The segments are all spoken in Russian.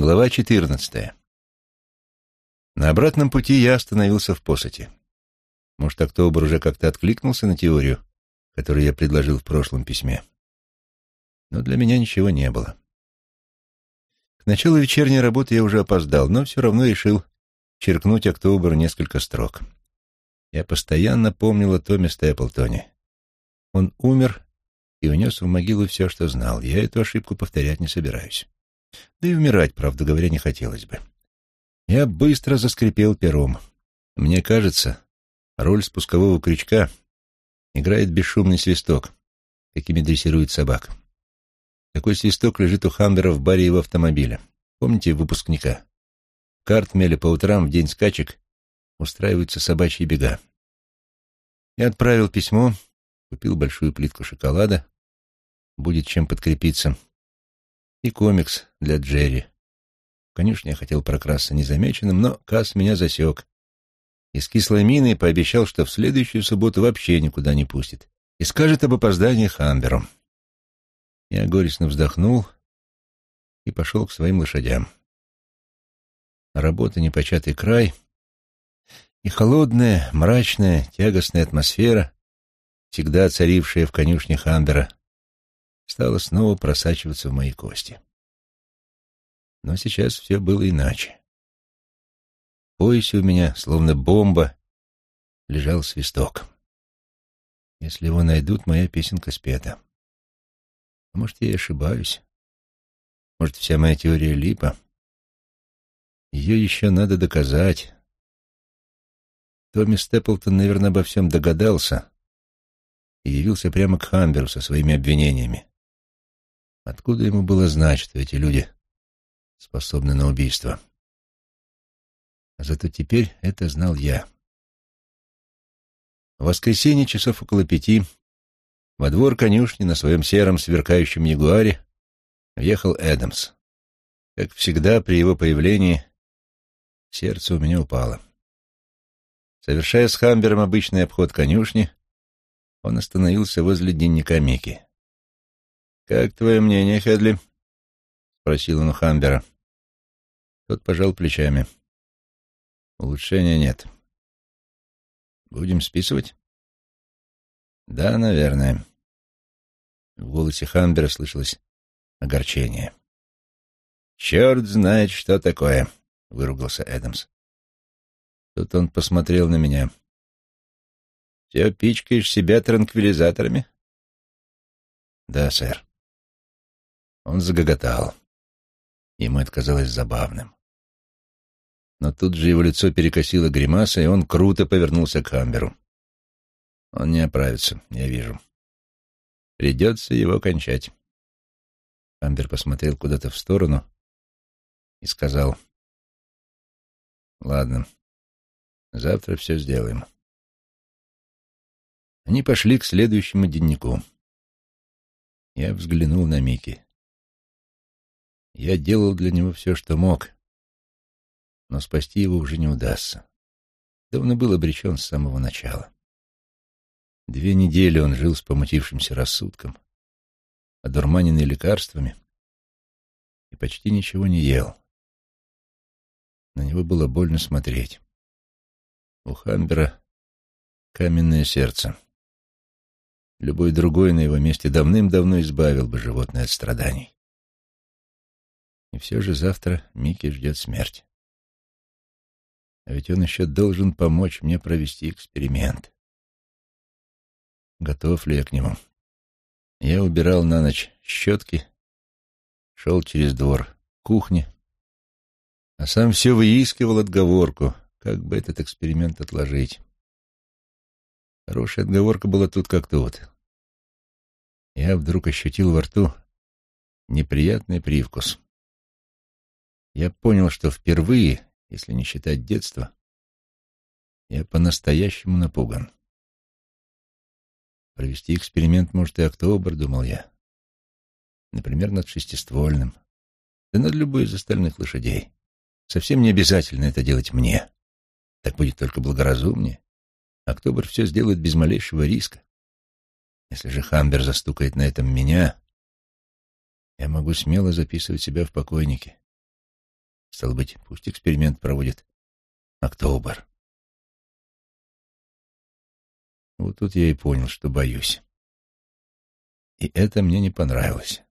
Глава 14. На обратном пути я остановился в посоте. Может, Октобер уже как-то откликнулся на теорию, которую я предложил в прошлом письме. Но для меня ничего не было. К началу вечерней работы я уже опоздал, но все равно решил черкнуть Октоберу несколько строк. Я постоянно помнил о Томе Степлтоне. Он умер и унес в могилу все, что знал. Я эту ошибку повторять не собираюсь. Да и умирать, правду говоря, не хотелось бы. Я быстро заскрипел пером. Мне кажется, роль спускового крючка играет бесшумный свисток, какими дрессируют собак. Такой свисток лежит у Хамбера в баре его автомобиля. Помните выпускника? В Картмеле по утрам в день скачек устраиваются собачьи бега. Я отправил письмо, купил большую плитку шоколада, будет чем подкрепиться, и комикс для Джерри. Конечно, я хотел прокрасться незамеченным, но Касс меня засек. И с кислой миной пообещал, что в следующую субботу вообще никуда не пустит. И скажет об опоздании Хамберу. Я горестно вздохнул и пошел к своим лошадям. Работа непочатый край и холодная, мрачная, тягостная атмосфера, всегда царившая в конюшне Хамбера, стало снова просачиваться в мои кости. Но сейчас все было иначе. В поясе у меня, словно бомба, лежал свисток. Если его найдут, моя песенка спета. А может, я ошибаюсь. Может, вся моя теория липа. Ее еще надо доказать. Томми Степлтон, наверное, обо всем догадался и явился прямо к Хамберу со своими обвинениями. Откуда ему было знать, что эти люди способны на убийство? А зато теперь это знал я. В воскресенье часов около пяти во двор конюшни на своем сером сверкающем ягуаре въехал Эдамс. Как всегда, при его появлении сердце у меня упало. Совершая с Хамбером обычный обход конюшни, он остановился возле дневника Микки. «Как твое мнение, Хедли?» — спросил он у Хамбера. Тот пожал плечами. «Улучшения нет. Будем списывать?» «Да, наверное». В голосе Хамбера слышалось огорчение. «Черт знает, что такое», — выругался Эдамс. Тут он посмотрел на меня. «Все пичкаешь себя транквилизаторами?» «Да, сэр». Он загоготал. Ему это казалось забавным. Но тут же его лицо перекосило гримаса, и он круто повернулся к Хамберу. Он не оправится, я вижу. Придется его кончать. Хамбер посмотрел куда-то в сторону и сказал, «Ладно, завтра все сделаем». Они пошли к следующему дневнику. Я взглянул на Микки. Я делал для него все, что мог, но спасти его уже не удастся. Да он и был обречен с самого начала. Две недели он жил с помутившимся рассудком, одурманенный лекарствами, и почти ничего не ел. На него было больно смотреть. У Хамбера каменное сердце. Любой другой на его месте давным-давно избавил бы животное от страданий. И все же завтра Микки ждет смерть. А ведь он еще должен помочь мне провести эксперимент. Готов ли я к нему? Я убирал на ночь щетки, шел через двор к кухне, а сам все выискивал отговорку, как бы этот эксперимент отложить. Хорошая отговорка была тут как тут. Я вдруг ощутил во рту неприятный привкус я понял, что впервые, если не считать детства, я по-настоящему напуган. Провести эксперимент может и Октобер, думал я. Например, над шестиствольным. Да над любой из остальных лошадей. Совсем не обязательно это делать мне. Так будет только благоразумнее. Октобер все сделает без малейшего риска. Если же Хамбер застукает на этом меня, я могу смело записывать себя в покойники Стало быть, пусть эксперимент проводит Октобер. Вот тут я и понял, что боюсь. И это мне не понравилось.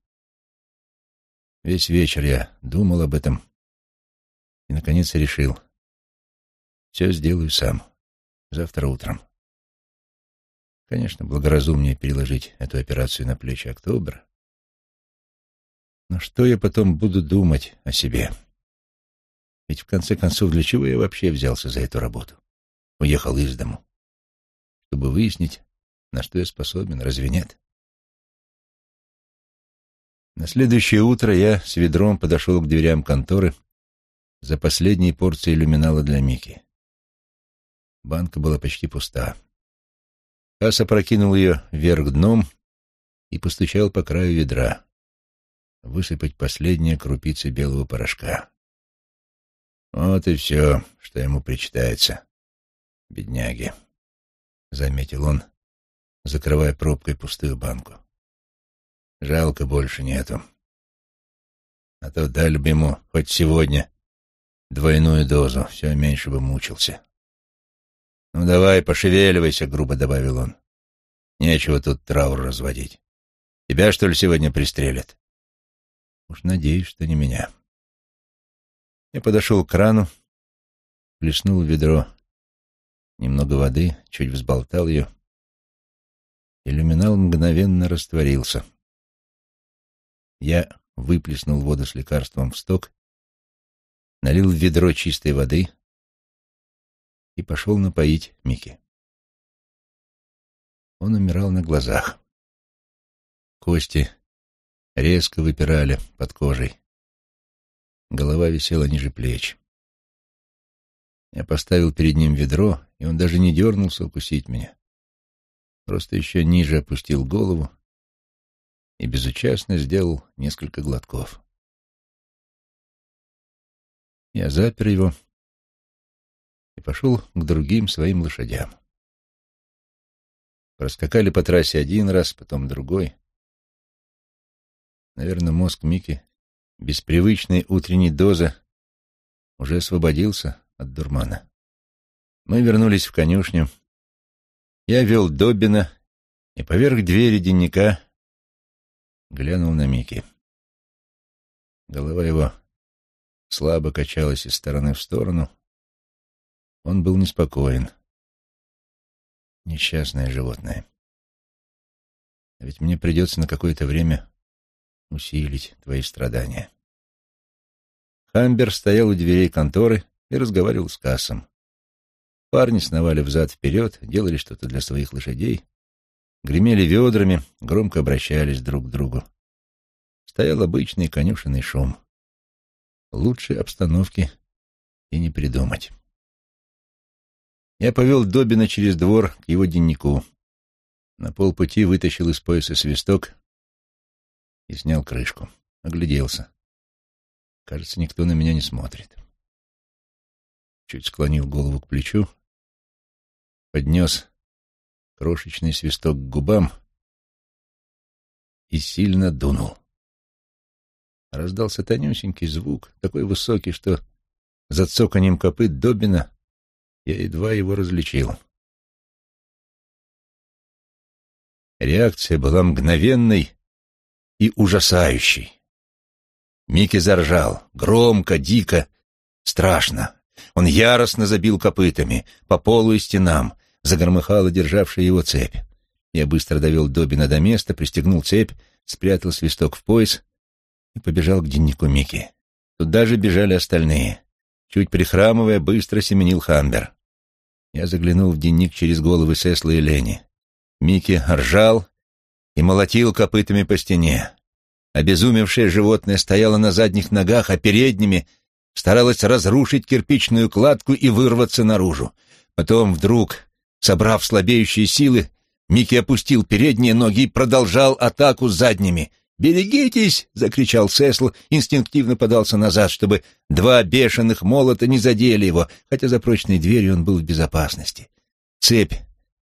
Весь вечер я думал об этом и, наконец, решил. Все сделаю сам. Завтра утром. Конечно, благоразумнее переложить эту операцию на плечи Октобера. Но что я потом буду думать о себе? Ведь, в конце концов, для чего я вообще взялся за эту работу? Уехал из дому. Чтобы выяснить, на что я способен, разве нет? На следующее утро я с ведром подошел к дверям конторы за последней порцией люминала для Мики. Банка была почти пуста. Касса прокинул ее вверх дном и постучал по краю ведра. Высыпать последние крупицы белого порошка. Вот и все, что ему причитается, бедняги, — заметил он, закрывая пробкой пустую банку. Жалко, больше нету. А то дали бы ему хоть сегодня двойную дозу, все меньше бы мучился. «Ну давай, пошевеливайся», — грубо добавил он. «Нечего тут траур разводить. Тебя, что ли, сегодня пристрелят?» «Уж надеюсь, что не меня». Я подошел к крану, плеснул в ведро немного воды, чуть взболтал ее. Иллюминал мгновенно растворился — я выплеснул воду с лекарством в сток, налил в ведро чистой воды и пошел напоить Микки. Он умирал на глазах. Кости резко выпирали под кожей. Голова висела ниже плеч. Я поставил перед ним ведро, и он даже не дернулся укусить меня. Просто еще ниже опустил голову и безучастно сделал несколько глотков. Я запер его и пошел к другим своим лошадям. Проскакали по трассе один раз, потом другой. Наверное, мозг Мики без привычной утренней дозы уже освободился от дурмана. Мы вернулись в конюшню. Я вел Добина, и поверх двери денника глянул на Мики. Голова его слабо качалась из стороны в сторону. Он был неспокоен. Несчастное животное. А ведь мне придется на какое-то время усилить твои страдания. Хамбер стоял у дверей конторы и разговаривал с кассом. Парни сновали взад-вперед, делали что-то для своих лошадей, гремели ведрами, громко обращались друг к другу. Стоял обычный конюшенный шум. Лучшей обстановки и не придумать. Я повел Добина через двор к его деннику. На полпути вытащил из пояса свисток и снял крышку. Огляделся. Кажется, никто на меня не смотрит. Чуть склонил голову к плечу, поднес крошечный свисток к губам и сильно дунул. Раздался тонюсенький звук, такой высокий, что за цоканьем копыт Добина я едва его различил. Реакция была мгновенной и ужасающей. Микки заржал, громко, дико, страшно. Он яростно забил копытами по полу и стенам, загромыхала державшая его цепь. Я быстро довел Добина до места, пристегнул цепь, спрятал свисток в пояс и побежал к деннику Мики. Туда же бежали остальные. Чуть прихрамывая, быстро семенил Хамбер. Я заглянул в денник через головы Сесла и Лени. Микки ржал и молотил копытами по стене. Обезумевшее животное стояло на задних ногах, а передними старалось разрушить кирпичную кладку и вырваться наружу. Потом вдруг Собрав слабеющие силы, Микки опустил передние ноги и продолжал атаку задними. «Берегитесь!» — закричал Сесл, инстинктивно подался назад, чтобы два бешеных молота не задели его, хотя за прочной дверью он был в безопасности. Цепь,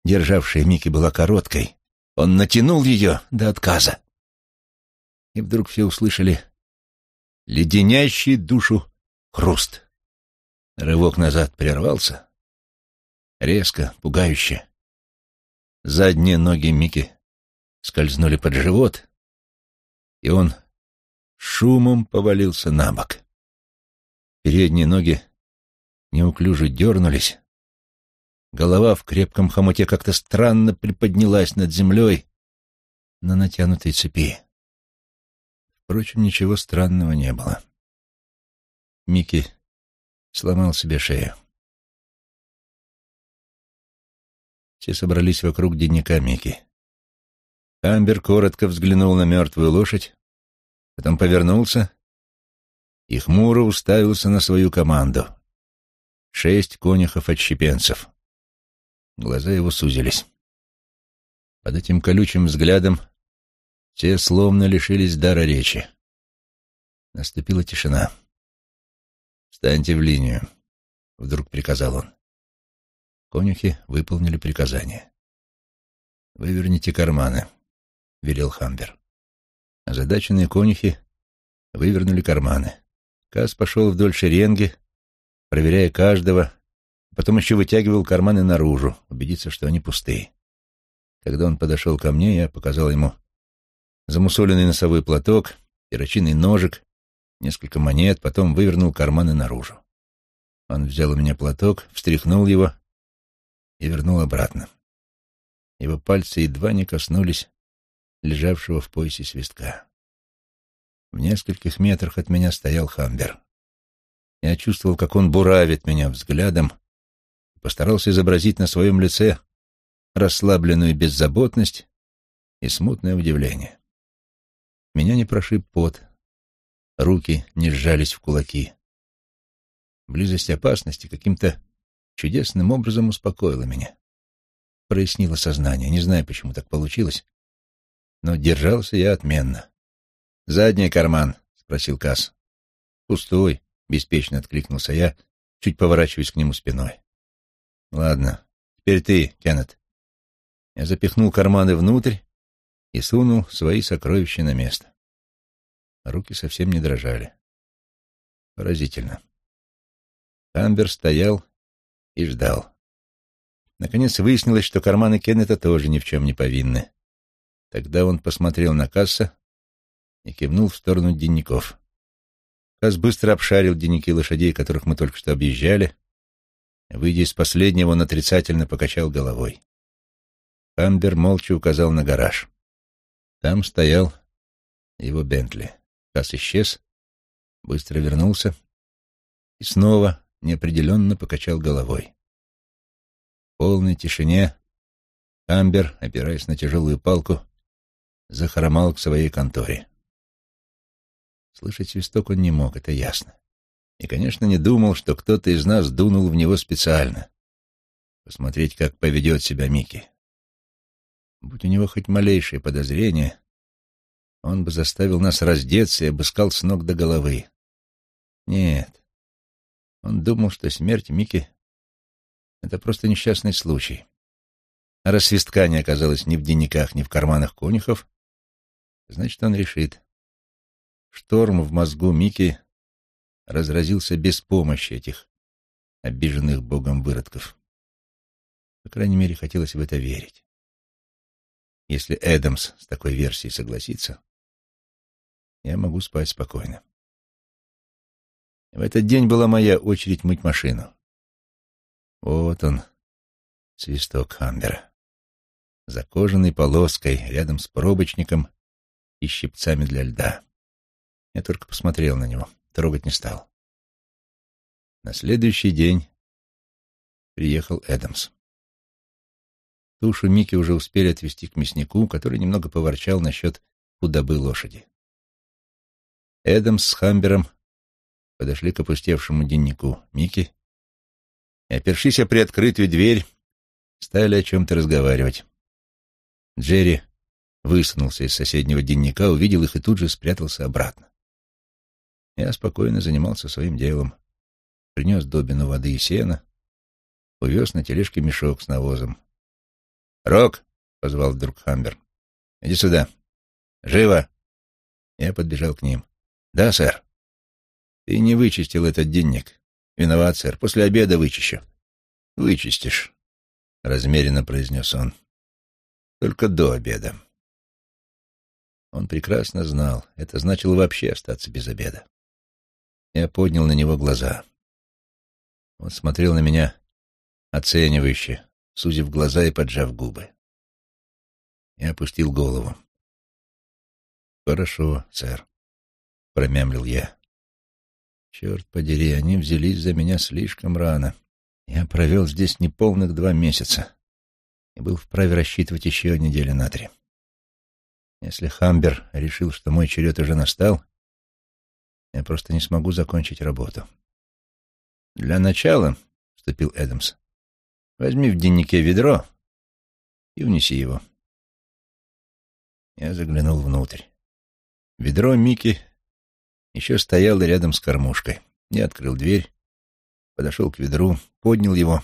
державшая Микки, была короткой. Он натянул ее до отказа. И вдруг все услышали леденящий душу Хруст. Рывок назад прервался. Резко, пугающе. Задние ноги Мики скользнули под живот, и он шумом повалился на бок. Передние ноги неуклюже дернулись. Голова в крепком хомуте как-то странно приподнялась над землей на натянутой цепи. Впрочем, ничего странного не было. Микки сломал себе шею. Все собрались вокруг дневника Микки. Амбер коротко взглянул на мертвую лошадь, потом повернулся и хмуро уставился на свою команду. Шесть конюхов-отщепенцев. Глаза его сузились. Под этим колючим взглядом все словно лишились дара речи. Наступила тишина. «Встаньте в линию», — вдруг приказал он. Конюхи выполнили приказание. «Выверните карманы», — велел Хамбер. Озадаченные конюхи вывернули карманы. Кас пошел вдоль шеренги, проверяя каждого, потом еще вытягивал карманы наружу, убедиться, что они пустые. Когда он подошел ко мне, я показал ему замусоленный носовой платок, перочинный ножик, несколько монет, потом вывернул карманы наружу. Он взял у меня платок, встряхнул его и вернул обратно. Его пальцы едва не коснулись лежавшего в поясе свистка. В нескольких метрах от меня стоял Хамбер. Я чувствовал, как он буравит меня взглядом, постарался изобразить на своем лице расслабленную беззаботность и смутное удивление. Меня не прошиб пот, руки не сжались в кулаки. Близость опасности каким-то чудесным образом успокоила меня. Прояснило сознание, не знаю, почему так получилось, но держался я отменно. «Задний карман», — спросил Касс. «Пустой», — беспечно откликнулся я, чуть поворачиваясь к нему спиной. «Ладно, теперь ты, Кеннет». Я запихнул карманы внутрь и сунул свои сокровища на место. Руки совсем не дрожали. Поразительно. Амбер стоял и ждал. Наконец выяснилось, что карманы Кеннета тоже ни в чем не повинны. Тогда он посмотрел на касса и кивнул в сторону денников. Касс быстро обшарил денники лошадей, которых мы только что объезжали. Выйдя из последнего, он отрицательно покачал головой. Амбер молча указал на гараж. Там стоял его Бентли. Касс исчез, быстро вернулся и снова неопределенно покачал головой. В полной тишине Амбер, опираясь на тяжелую палку, захромал к своей конторе. Слышать свисток он не мог, это ясно. И, конечно, не думал, что кто-то из нас дунул в него специально. Посмотреть, как поведет себя Микки. Будь у него хоть малейшее подозрение, он бы заставил нас раздеться и обыскал с ног до головы. Нет, он думал, что смерть Микки — это просто несчастный случай. А раз свистка не оказалось ни в дневниках, ни в карманах конюхов, значит, он решит. Шторм в мозгу Микки разразился без помощи этих обиженных богом выродков. По крайней мере, хотелось в это верить. Если Эдамс с такой версией согласится, я могу спать спокойно. В этот день была моя очередь мыть машину. Вот он, свисток Хамбера. За кожаной полоской, рядом с пробочником и щипцами для льда. Я только посмотрел на него, трогать не стал. На следующий день приехал Эдамс. Тушу Мики уже успели отвезти к мяснику, который немного поворчал насчет худобы лошади. Эдамс с Хамбером подошли к опустевшему деннику Мики и, опершись о приоткрытую дверь, стали о чем-то разговаривать. Джерри высунулся из соседнего денника, увидел их и тут же спрятался обратно. Я спокойно занимался своим делом. Принес Добину воды и сена, увез на тележке мешок с навозом. «Рок!» — позвал вдруг Хамбер. «Иди сюда. Живо!» Я подбежал к ним. «Да, сэр». Ты не вычистил этот денник. Виноват, сэр. После обеда вычищу. Вычистишь, — размеренно произнес он. Только до обеда. Он прекрасно знал, это значило вообще остаться без обеда. Я поднял на него глаза. Он смотрел на меня оценивающе, сузив глаза и поджав губы. Я опустил голову. «Хорошо, сэр», — промямлил я. «Черт подери, они взялись за меня слишком рано. Я провел здесь неполных два месяца и был вправе рассчитывать еще недели на три. Если Хамбер решил, что мой черед уже настал, я просто не смогу закончить работу. Для начала, — вступил Эдамс, — возьми в дневнике ведро и унеси его. Я заглянул внутрь. Ведро Мики еще стояло рядом с кормушкой. Я открыл дверь, подошел к ведру, поднял его,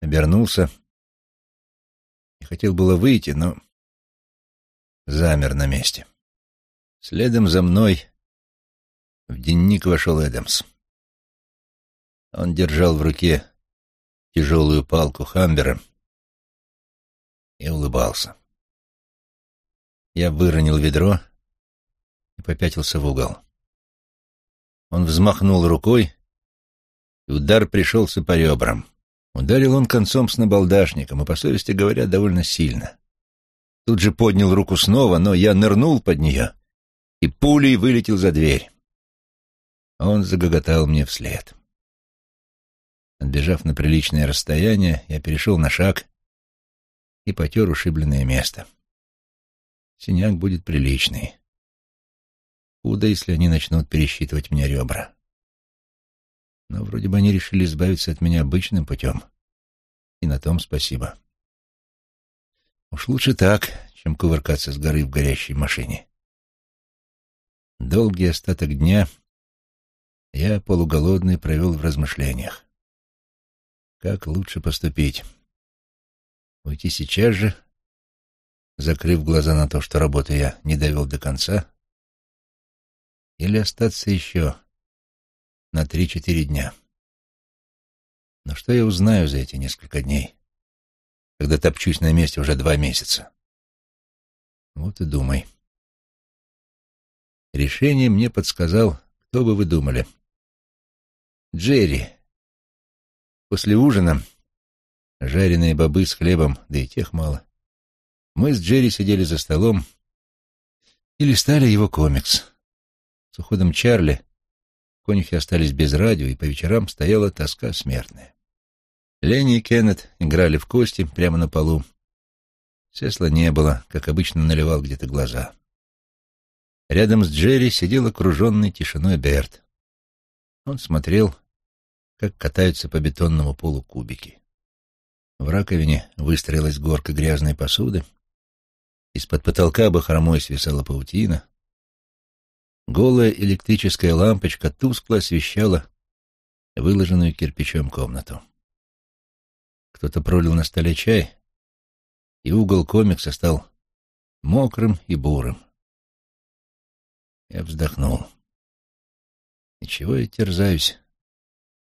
обернулся и хотел было выйти, но замер на месте. Следом за мной в денник вошел Эдамс. Он держал в руке тяжелую палку Хамбера и улыбался. Я выронил ведро и попятился в угол. Он взмахнул рукой, и удар пришелся по ребрам. Ударил он концом с набалдашником, и, по совести говоря, довольно сильно. Тут же поднял руку снова, но я нырнул под нее и пулей вылетел за дверь. Он загоготал мне вслед. Отбежав на приличное расстояние, я перешел на шаг и потер ушибленное место. Синяк будет приличный. Худо, если они начнут пересчитывать мне ребра. Но вроде бы они решили избавиться от меня обычным путем. И на том спасибо. Уж лучше так, чем кувыркаться с горы в горящей машине. Долгий остаток дня я, полуголодный, провел в размышлениях. Как лучше поступить? Уйти сейчас же, закрыв глаза на то, что работу я не довел до конца, или остаться еще на три-четыре дня. Но что я узнаю за эти несколько дней, когда топчусь на месте уже два месяца? Вот и думай. Решение мне подсказал, кто бы вы думали. Джерри. После ужина жареные бобы с хлебом, да и тех мало. Мы с Джерри сидели за столом и листали его комикс. С уходом Чарли конюхи остались без радио, и по вечерам стояла тоска смертная. Ленни и Кеннет играли в кости прямо на полу. Сесла не было, как обычно наливал где-то глаза. Рядом с Джерри сидел окруженный тишиной Берт. Он смотрел, как катаются по бетонному полу кубики. В раковине выстроилась горка грязной посуды. Из-под потолка бахромой свисала паутина. Голая электрическая лампочка тускло освещала выложенную кирпичом комнату. Кто-то пролил на столе чай, и угол комикса стал мокрым и бурым. Я вздохнул. Ничего я терзаюсь?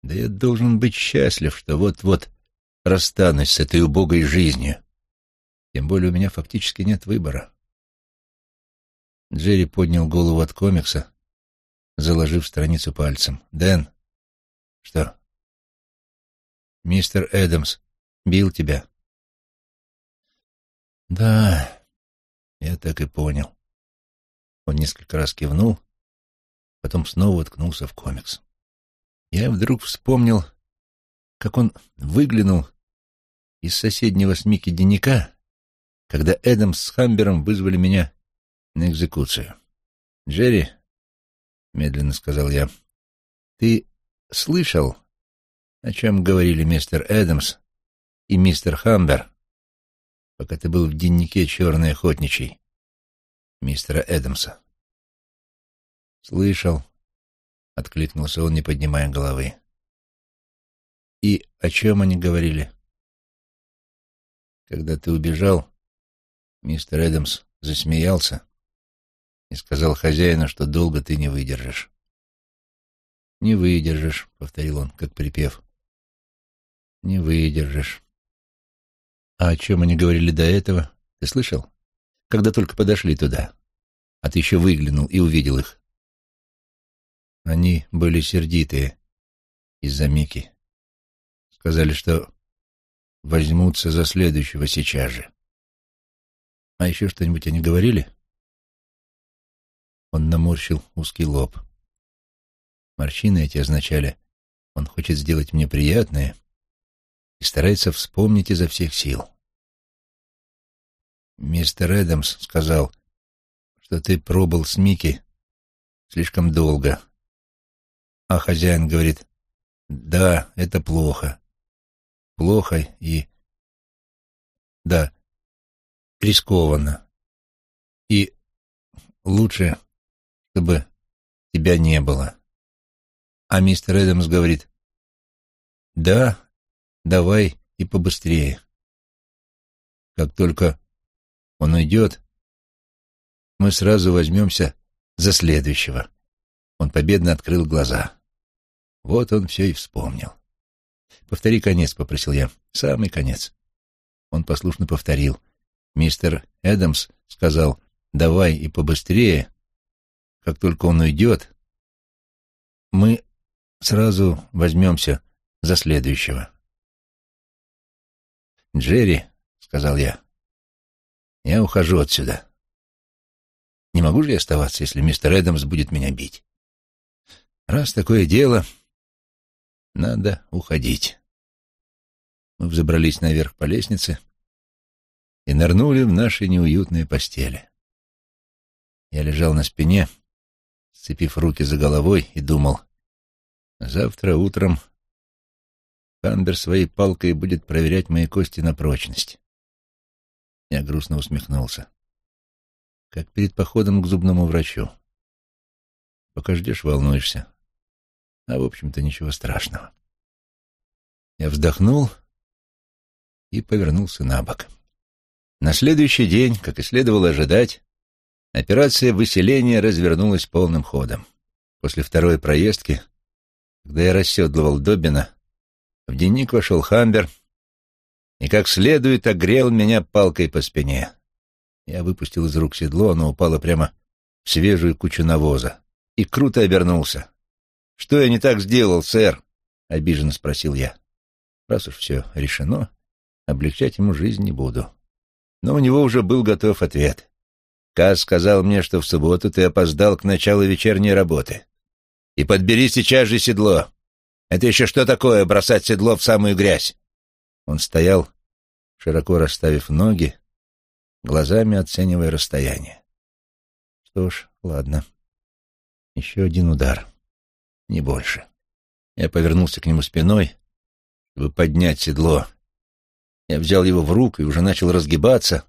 Да я должен быть счастлив, что вот-вот расстанусь с этой убогой жизнью. Тем более у меня фактически нет выбора. Джерри поднял голову от комикса, заложив страницу пальцем. «Дэн!» «Что?» «Мистер Эдамс бил тебя?» «Да, я так и понял». Он несколько раз кивнул, потом снова уткнулся в комикс. Я вдруг вспомнил, как он выглянул из соседнего с Микки дневника, когда Эдамс с Хамбером вызвали меня на экзекуцию. «Джерри», — медленно сказал я, — «ты слышал, о чем говорили мистер Эдамс и мистер Хамбер, пока ты был в дневнике черной охотничий мистера Эдамса?» «Слышал», — откликнулся он, не поднимая головы. «И о чем они говорили?» «Когда ты убежал, мистер Эдамс засмеялся» и сказал хозяину, что долго ты не выдержишь. «Не выдержишь», — повторил он, как припев. «Не выдержишь». «А о чем они говорили до этого? Ты слышал? Когда только подошли туда, а ты еще выглянул и увидел их». Они были сердитые из-за Мики. Сказали, что возьмутся за следующего сейчас же. А еще что-нибудь они говорили? Он наморщил узкий лоб. Морщины эти означали, он хочет сделать мне приятное и старается вспомнить изо всех сил. Мистер Эдамс сказал, что ты пробыл с Микки слишком долго. А хозяин говорит, да, это плохо. Плохо и... Да, рискованно. И лучше, чтобы тебя не было. А мистер Эдамс говорит, да, давай и побыстрее. Как только он уйдет, мы сразу возьмемся за следующего. Он победно открыл глаза. Вот он все и вспомнил. «Повтори конец», — попросил я. «Самый конец». Он послушно повторил. Мистер Эдамс сказал, «Давай и побыстрее. Как только он уйдет, мы сразу возьмемся за следующего». «Джерри», — сказал я, — «я ухожу отсюда. Не могу же я оставаться, если мистер Эдамс будет меня бить? Раз такое дело, надо уходить». Мы взобрались наверх по лестнице и нырнули в наши неуютные постели. Я лежал на спине, сцепив руки за головой, и думал, завтра утром Хандер своей палкой будет проверять мои кости на прочность. Я грустно усмехнулся. Как перед походом к зубному врачу. Пока ждешь, волнуешься. А, в общем-то, ничего страшного. Я вздохнул и повернулся на бок. На следующий день, как и следовало ожидать, операция выселения развернулась полным ходом. После второй проездки, когда я расседлывал Добина, в денник вошел Хамбер и как следует огрел меня палкой по спине. Я выпустил из рук седло, оно упало прямо в свежую кучу навоза и круто обернулся. «Что я не так сделал, сэр?» — обиженно спросил я. Раз уж все решено, облегчать ему жизнь не буду. Но у него уже был готов ответ. Каз сказал мне, что в субботу ты опоздал к началу вечерней работы. И подбери сейчас же седло. Это еще что такое, бросать седло в самую грязь? Он стоял, широко расставив ноги, глазами оценивая расстояние. Что ж, ладно. Еще один удар. Не больше. Я повернулся к нему спиной, чтобы поднять седло. Я взял его в руку и уже начал разгибаться,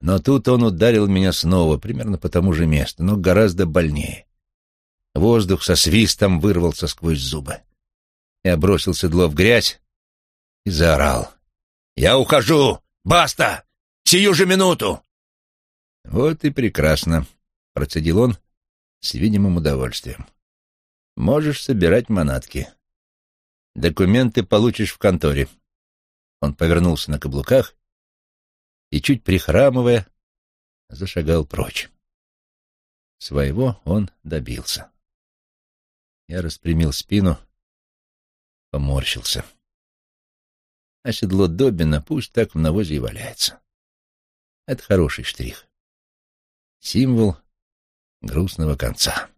но тут он ударил меня снова, примерно по тому же месту, но гораздо больнее. Воздух со свистом вырвался сквозь зубы. Я бросил седло в грязь и заорал. «Я ухожу! Баста! Сию же минуту!» «Вот и прекрасно», — процедил он с видимым удовольствием. «Можешь собирать манатки. Документы получишь в конторе». Он повернулся на каблуках и, чуть прихрамывая, зашагал прочь. Своего он добился. Я распрямил спину поморщился. А седло Добина пусть так в навозе и валяется. Это хороший штрих. Символ грустного конца.